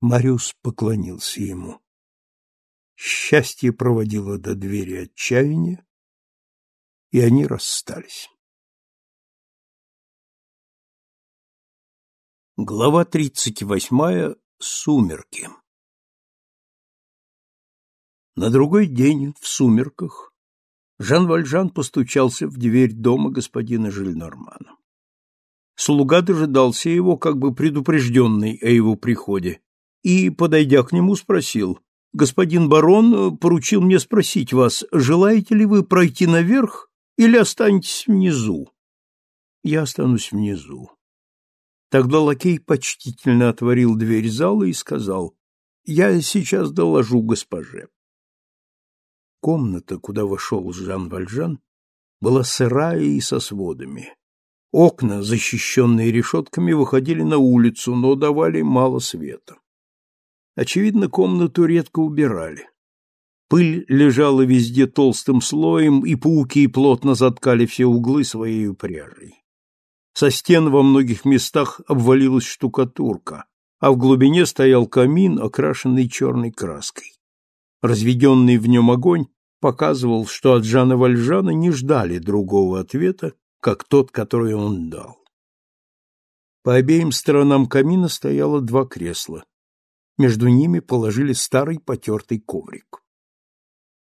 Мариус поклонился ему. Счастье проводило до двери отчаяния, и они расстались. Глава тридцать восьмая. Сумерки. На другой день, в сумерках, Жан Вальжан постучался в дверь дома господина Жильнормана. Слуга дожидался его, как бы предупрежденный о его приходе, и, подойдя к нему, спросил, «Господин барон поручил мне спросить вас, желаете ли вы пройти наверх или останетесь внизу?» «Я останусь внизу». Тогда лакей почтительно отворил дверь зала и сказал, «Я сейчас доложу госпоже». Комната, куда вошел Жан Вальжан, была сырая и со сводами. Окна, защищенные решетками, выходили на улицу, но давали мало света. Очевидно, комнату редко убирали. Пыль лежала везде толстым слоем, и пауки плотно заткали все углы своей пряжей. Со стен во многих местах обвалилась штукатурка, а в глубине стоял камин, окрашенный черной краской. Разведенный в нем огонь показывал, что от Жана Вальжана не ждали другого ответа, как тот, который он дал. По обеим сторонам камина стояло два кресла. Между ними положили старый потертый коврик.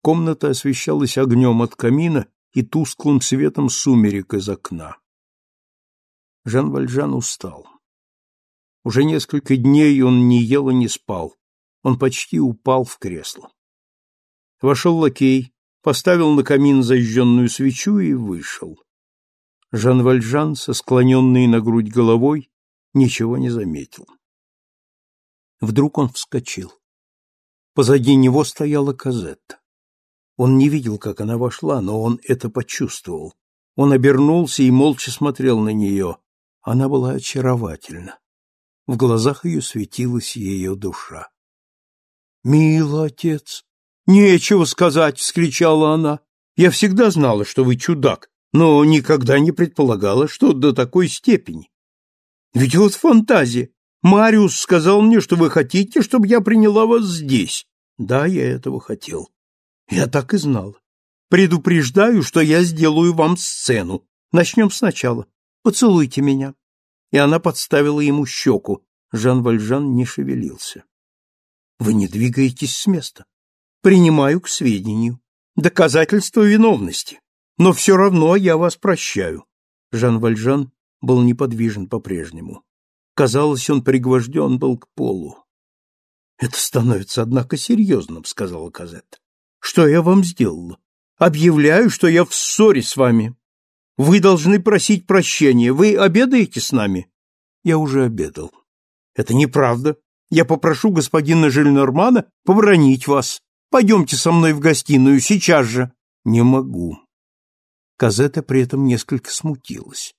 Комната освещалась огнем от камина и тусклым светом сумерек из окна. Жан Вальжан устал. Уже несколько дней он не ел и не спал. Он почти упал в кресло. Вошел лакей, поставил на камин зажженную свечу и вышел. Жан Вальжан, со склоненной на грудь головой, ничего не заметил. Вдруг он вскочил. Позади него стояла Казетта. Он не видел, как она вошла, но он это почувствовал. Он обернулся и молча смотрел на нее. Она была очаровательна. В глазах ее светилась ее душа. «Милый отец!» «Нечего сказать!» — вскричала она. «Я всегда знала, что вы чудак, но никогда не предполагала, что до такой степени. Ведь вот фантазия! Мариус сказал мне, что вы хотите, чтобы я приняла вас здесь. Да, я этого хотел. Я так и знал. Предупреждаю, что я сделаю вам сцену. Начнем сначала. Поцелуйте меня. И она подставила ему щеку. Жан Вальжан не шевелился. Вы не двигаетесь с места. Принимаю к сведению. Доказательство виновности. Но все равно я вас прощаю. Жан Вальжан был неподвижен по-прежнему. Казалось, он пригвожден был к полу. «Это становится, однако, серьезным», — сказала Казетта. «Что я вам сделала? Объявляю, что я в ссоре с вами. Вы должны просить прощения. Вы обедаете с нами?» «Я уже обедал». «Это неправда. Я попрошу господина Жильнормана побронить вас. Пойдемте со мной в гостиную сейчас же». «Не могу». Казетта при этом несколько смутилась.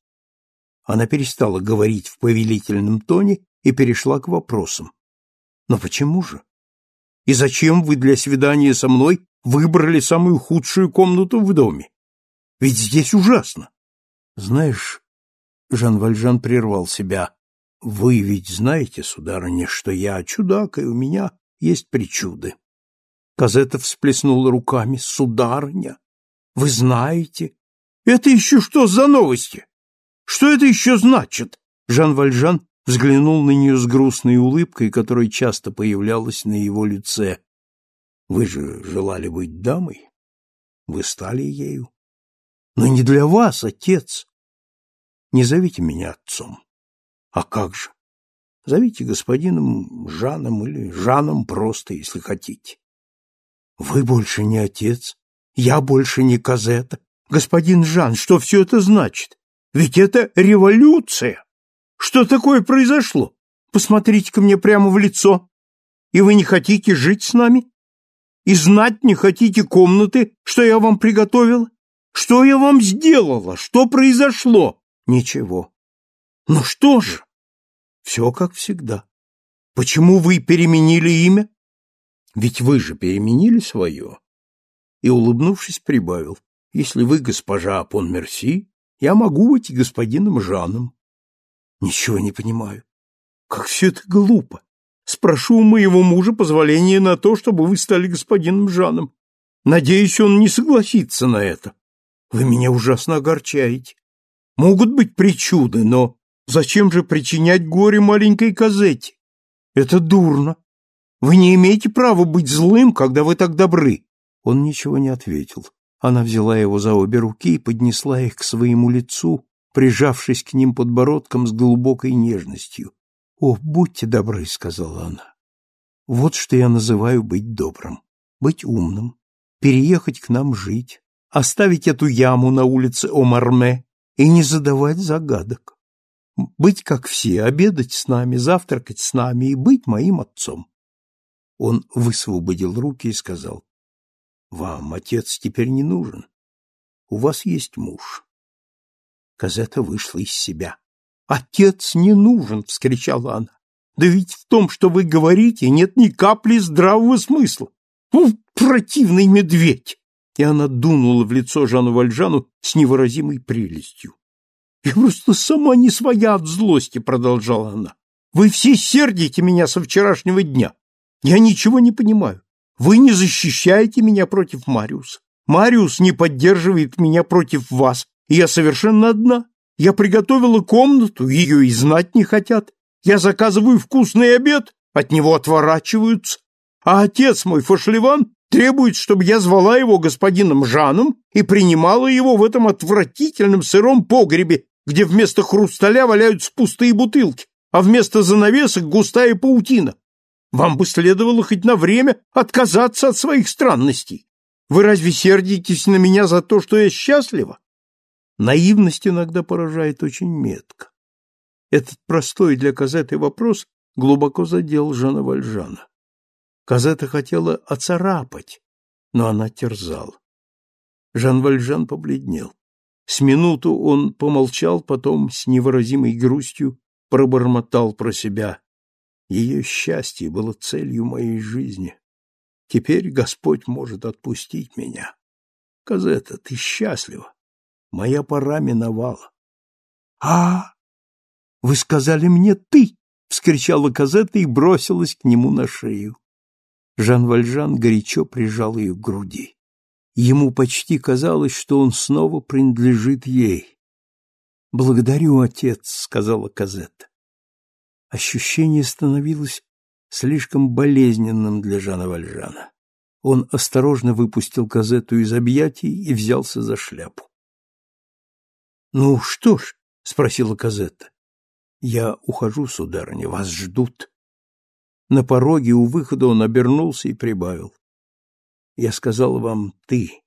Она перестала говорить в повелительном тоне и перешла к вопросам. Но почему же? И зачем вы для свидания со мной выбрали самую худшую комнату в доме? Ведь здесь ужасно. Знаешь, Жан Вальжан прервал себя. Вы ведь знаете, сударыня, что я чудак, и у меня есть причуды. Казета всплеснула руками. Сударыня, вы знаете? Это еще что за новости? Что это еще значит? Жан Вальжан взглянул на нее с грустной улыбкой, которая часто появлялась на его лице. Вы же желали быть дамой? Вы стали ею? Но не для вас, отец. Не зовите меня отцом. А как же? Зовите господином Жаном или Жаном просто, если хотите. Вы больше не отец, я больше не Казета. Господин Жан, что все это значит? Ведь это революция! Что такое произошло? Посмотрите-ка мне прямо в лицо. И вы не хотите жить с нами? И знать не хотите комнаты, что я вам приготовила? Что я вам сделала? Что произошло? Ничего. Ну что же? Все как всегда. Почему вы переменили имя? Ведь вы же переменили свое. И, улыбнувшись, прибавил. Если вы госпожа Апон Мерси, я могу быть господином Жаном. Ничего не понимаю. Как все это глупо. Спрошу у моего мужа позволения на то, чтобы вы стали господином Жаном. Надеюсь, он не согласится на это. Вы меня ужасно огорчаете. Могут быть причуды, но зачем же причинять горе маленькой Казете? Это дурно. Вы не имеете права быть злым, когда вы так добры. Он ничего не ответил. Она взяла его за обе руки и поднесла их к своему лицу, прижавшись к ним подбородком с глубокой нежностью. «О, будьте добры», — сказала она. «Вот что я называю быть добрым, быть умным, переехать к нам жить, оставить эту яму на улице Омарме и не задавать загадок. Быть как все, обедать с нами, завтракать с нами и быть моим отцом». Он высвободил руки и сказал, «Вам отец теперь не нужен. У вас есть муж». Казета вышла из себя. «Отец не нужен!» — вскричала она. «Да ведь в том, что вы говорите, нет ни капли здравого смысла! У, противный медведь!» И она дунула в лицо Жану Вальжану с невыразимой прелестью. «Я просто сама не своя от злости», — продолжала она. «Вы все сердите меня со вчерашнего дня. Я ничего не понимаю. Вы не защищаете меня против Мариуса. Мариус не поддерживает меня против вас, я совершенно одна. Я приготовила комнату, ее и знать не хотят. Я заказываю вкусный обед, от него отворачиваются. А отец мой, Фашливан, требует, чтобы я звала его господином Жаном и принимала его в этом отвратительном сыром погребе, где вместо хрусталя валяются пустые бутылки, а вместо занавесок густая паутина. Вам бы следовало хоть на время отказаться от своих странностей. Вы разве сердитесь на меня за то, что я счастлива? Наивность иногда поражает очень метко. Этот простой для Казеты вопрос глубоко задел Жана Вальжана. Казета хотела оцарапать, но она терзала. Жан Вальжан побледнел. С минуту он помолчал, потом с невыразимой грустью пробормотал про себя. Ее счастье было целью моей жизни. Теперь Господь может отпустить меня. Казета, ты счастлива. Моя пора миновала. — А, вы сказали мне «ты», — вскричала Казетта и бросилась к нему на шею. Жан Вальжан горячо прижал ее к груди. Ему почти казалось, что он снова принадлежит ей. «Благодарю, отец», — сказала Казетта. Ощущение становилось слишком болезненным для Жана Вальжана. Он осторожно выпустил Казетту из объятий и взялся за шляпу. Ну что ж, спросила Казетта. Я ухожу, сударыня, вас ждут. На пороге у выхода он обернулся и прибавил: Я сказал вам ты.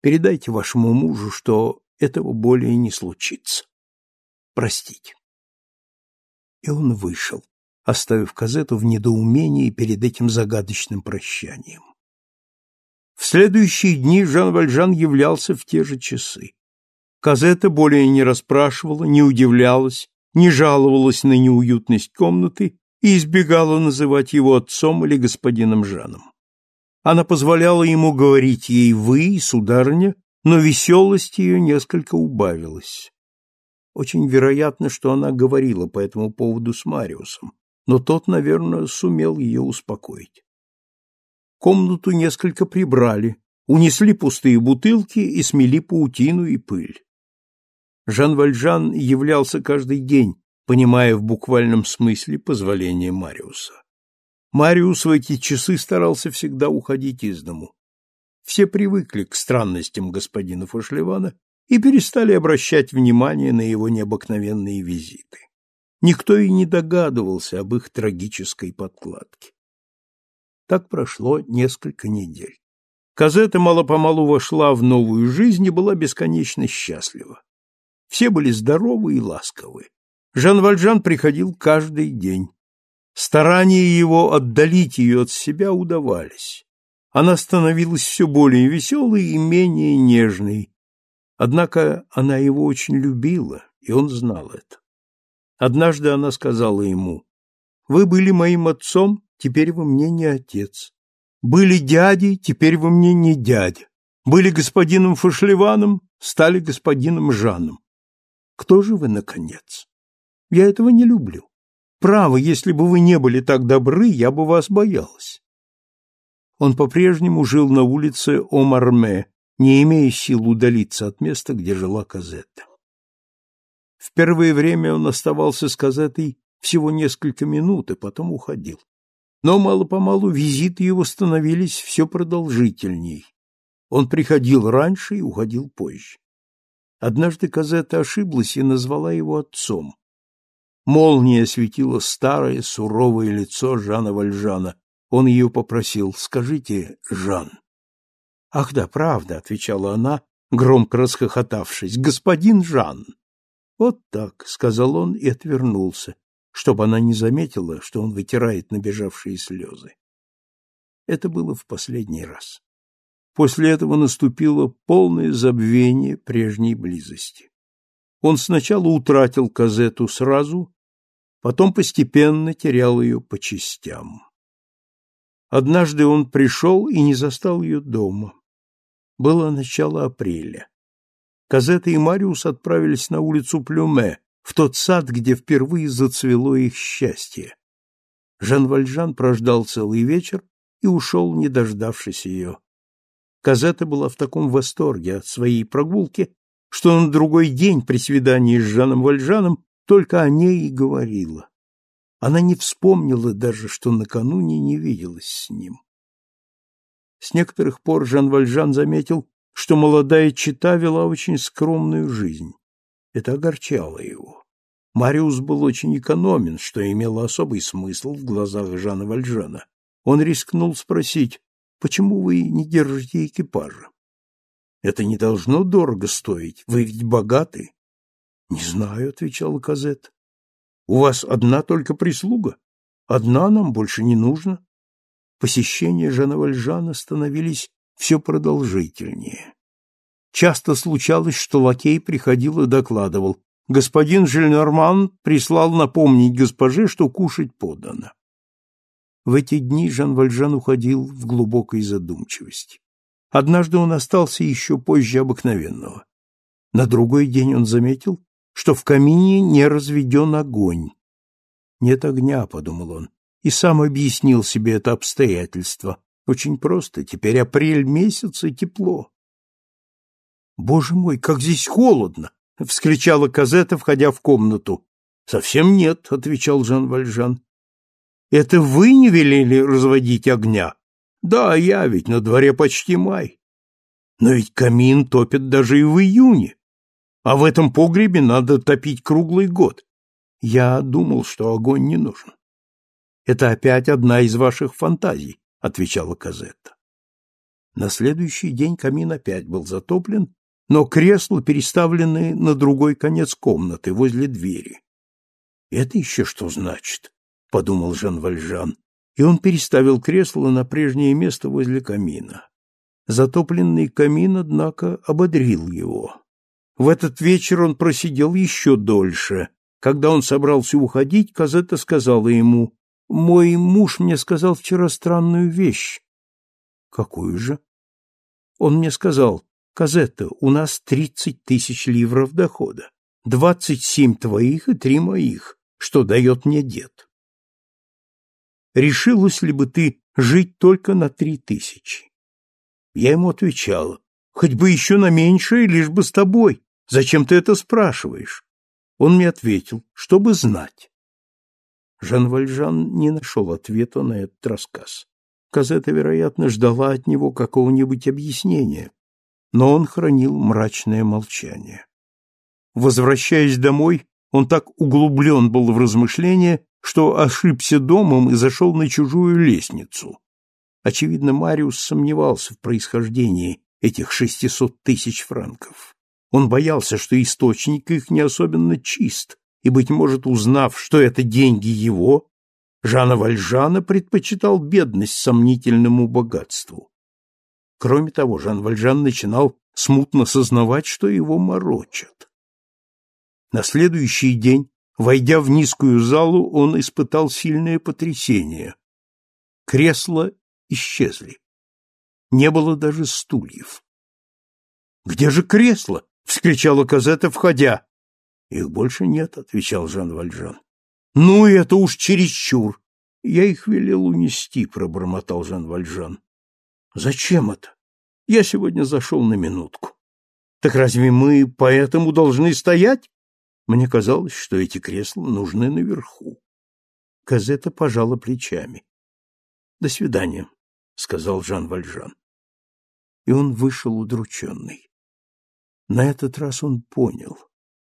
Передайте вашему мужу, что этого более не случится. Простите. И он вышел, оставив Казету в недоумении перед этим загадочным прощанием. В следующие дни Жан Вальжан являлся в те же часы. Казета более не расспрашивала, не удивлялась, не жаловалась на неуютность комнаты и избегала называть его отцом или господином Жаном. Она позволяла ему говорить ей «вы», сударыня, но веселость ее несколько убавилась. Очень вероятно, что она говорила по этому поводу с Мариусом, но тот, наверное, сумел ее успокоить. Комнату несколько прибрали, унесли пустые бутылки и смели паутину и пыль. Жан Вальжан являлся каждый день, понимая в буквальном смысле позволение Мариуса. Мариус в эти часы старался всегда уходить из дому. Все привыкли к странностям господина Фошлевана и перестали обращать внимание на его необыкновенные визиты. Никто и не догадывался об их трагической подкладке. Так прошло несколько недель. Казета мало-помалу вошла в новую жизнь и была бесконечно счастлива. Все были здоровы и ласковы. Жан Вальжан приходил каждый день. Старания его отдалить ее от себя удавались. Она становилась все более веселой и менее нежной. Однако она его очень любила, и он знал это. Однажды она сказала ему, «Вы были моим отцом, теперь вы мне не отец. Были дядей, теперь вы мне не дядя. Были господином Фашлеваном, стали господином Жаном. Кто же вы, наконец? Я этого не люблю. Право, если бы вы не были так добры, я бы вас боялась. Он по-прежнему жил на улице Омарме, не имея сил удалиться от места, где жила Казетта. В первое время он оставался с Казеттой всего несколько минут и потом уходил. Но мало-помалу визиты его становились все продолжительней. Он приходил раньше и уходил позже. Однажды Казетта ошиблась и назвала его отцом. Молния осветила старое суровое лицо Жана Вальжана. Он ее попросил, скажите, Жан. Ах да, правда, отвечала она, громко расхохотавшись, господин Жан. Вот так, сказал он и отвернулся, чтобы она не заметила, что он вытирает набежавшие слезы. Это было в последний раз. После этого наступило полное забвение прежней близости. Он сначала утратил Казету сразу, потом постепенно терял ее по частям. Однажды он пришел и не застал ее дома. Было начало апреля. Казета и Мариус отправились на улицу Плюме, в тот сад, где впервые зацвело их счастье. Жан Вальжан прождал целый вечер и ушел, не дождавшись ее. Казета была в таком восторге от своей прогулки, что на другой день при свидании с Жаном Вальжаном только о ней и говорила. Она не вспомнила даже, что накануне не виделась с ним. С некоторых пор Жан Вальжан заметил, что молодая чита вела очень скромную жизнь. Это огорчало его. Мариус был очень экономен, что имело особый смысл в глазах Жана Вальжана. Он рискнул спросить, Почему вы не держите экипажа? Это не должно дорого стоить. Вы ведь богаты. Не знаю, отвечала Казет. У вас одна только прислуга. Одна нам больше не нужно. Посещения Жана Вальжана становились все продолжительнее. Часто случалось, что лакей приходил и докладывал. Господин Жильнорман прислал напомнить госпоже, что кушать подано. В эти дни Жан Вальжан уходил в глубокой задумчивости. Однажды он остался еще позже обыкновенного. На другой день он заметил, что в камине не разведен огонь. «Нет огня», — подумал он, и сам объяснил себе это обстоятельство. Очень просто, теперь апрель месяц и тепло. «Боже мой, как здесь холодно!» — вскричала Казета, входя в комнату. «Совсем нет», — отвечал Жан Вальжан. Это вы не велели разводить огня? Да, я ведь на дворе почти май. Но ведь камин топят даже и в июне. А в этом погребе надо топить круглый год. Я думал, что огонь не нужен. Это опять одна из ваших фантазий, отвечала Казетта. На следующий день камин опять был затоплен, но кресла переставлены на другой конец комнаты, возле двери. Это еще что значит? — подумал Жан Вальжан, и он переставил кресло на прежнее место возле камина. Затопленный камин, однако, ободрил его. В этот вечер он просидел еще дольше. Когда он собрался уходить, Казетта сказала ему, «Мой муж мне сказал вчера странную вещь». «Какую же?» Он мне сказал, «Казетта, у нас тридцать тысяч ливров дохода, двадцать семь твоих и три моих, что дает мне дед решилась ли бы ты жить только на три тысячи? Я ему отвечала, хоть бы еще на меньшее, лишь бы с тобой. Зачем ты это спрашиваешь? Он мне ответил, чтобы знать. Жан Вальжан не нашел ответа на этот рассказ. Казета, вероятно, ждала от него какого-нибудь объяснения, но он хранил мрачное молчание. Возвращаясь домой, он так углублен был в размышления, что ошибся домом и зашел на чужую лестницу. Очевидно, Мариус сомневался в происхождении этих шестисот тысяч франков. Он боялся, что источник их не особенно чист, и, быть может, узнав, что это деньги его, Жана Вальжана предпочитал бедность сомнительному богатству. Кроме того, Жан Вальжан начинал смутно сознавать, что его морочат. На следующий день, войдя в низкую залу, он испытал сильное потрясение. Кресла исчезли. Не было даже стульев. «Где же кресла?» — вскричала Казета, входя. «Их больше нет», — отвечал Жан Вальжан. «Ну, это уж чересчур!» «Я их велел унести», — пробормотал Жан Вальжан. «Зачем это? Я сегодня зашел на минутку». «Так разве мы поэтому должны стоять?» Мне казалось, что эти кресла нужны наверху. Казета пожала плечами. «До свидания», — сказал Жан Вальжан. И он вышел удрученный. На этот раз он понял.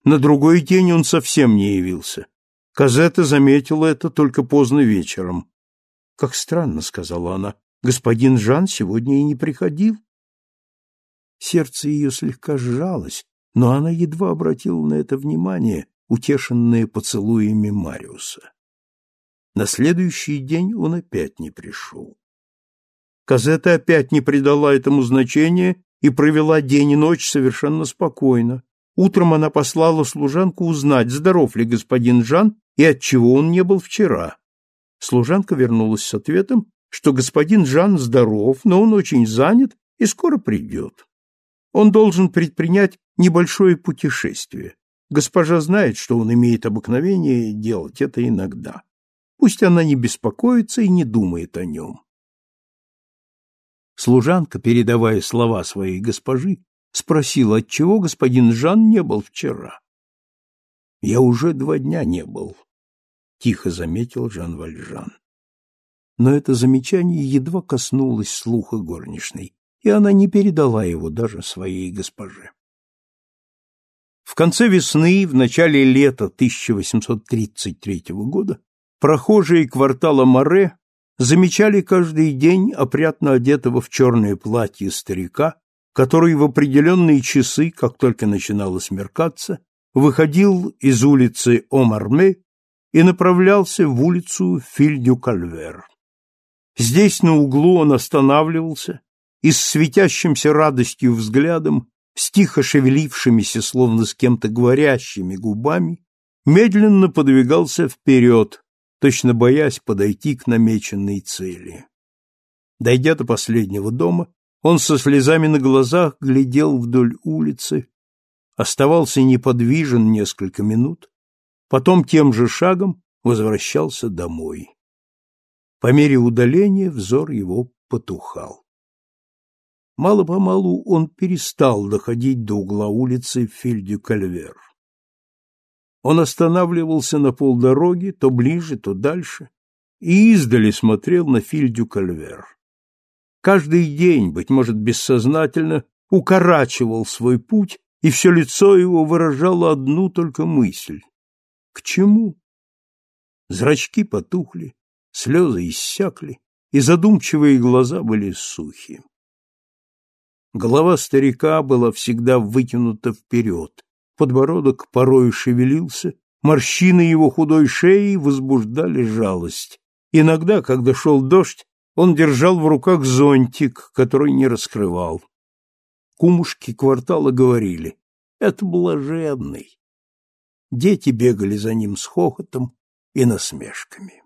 На другой день он совсем не явился. Казета заметила это только поздно вечером. «Как странно», — сказала она, — «господин Жан сегодня и не приходил». Сердце ее слегка сжалось, но она едва обратила на это внимание, утешенное поцелуями Мариуса. На следующий день он опять не пришел. Казета опять не придала этому значения и провела день и ночь совершенно спокойно. Утром она послала служанку узнать, здоров ли господин Жан и отчего он не был вчера. Служанка вернулась с ответом, что господин Жан здоров, но он очень занят и скоро придет. Он должен предпринять небольшое путешествие. Госпожа знает, что он имеет обыкновение делать это иногда. Пусть она не беспокоится и не думает о нем. Служанка, передавая слова своей госпожи, спросила, отчего господин Жан не был вчера. Я уже два дня не был, тихо заметил Жан Вальжан. Но это замечание едва коснулось слуха горничной, и она не передала его даже своей госпоже. В конце весны, в начале лета 1833 года, прохожие квартала Море замечали каждый день опрятно одетого в черное платье старика, который в определенные часы, как только начинало смеркаться, выходил из улицы Омарме и направлялся в улицу Фильдю-Кальвер. Здесь на углу он останавливался и с светящимся радостью взглядом, с тихо шевелившимися, словно с кем-то говорящими губами, медленно подвигался вперед, точно боясь подойти к намеченной цели. Дойдя до последнего дома, он со слезами на глазах глядел вдоль улицы, оставался неподвижен несколько минут, потом тем же шагом возвращался домой. По мере удаления взор его потухал. Мало-помалу он перестал доходить до угла улицы Фильдю-Кальвер. Он останавливался на полдороги, то ближе, то дальше, и издали смотрел на Фильдю-Кальвер. Каждый день, быть может, бессознательно, укорачивал свой путь, и все лицо его выражало одну только мысль. К чему? Зрачки потухли, слезы иссякли, и задумчивые глаза были сухи. Голова старика была всегда вытянута вперед, подбородок порою шевелился, морщины его худой шеи возбуждали жалость. Иногда, когда шел дождь, он держал в руках зонтик, который не раскрывал. Кумушки квартала говорили, это блаженный. Дети бегали за ним с хохотом и насмешками.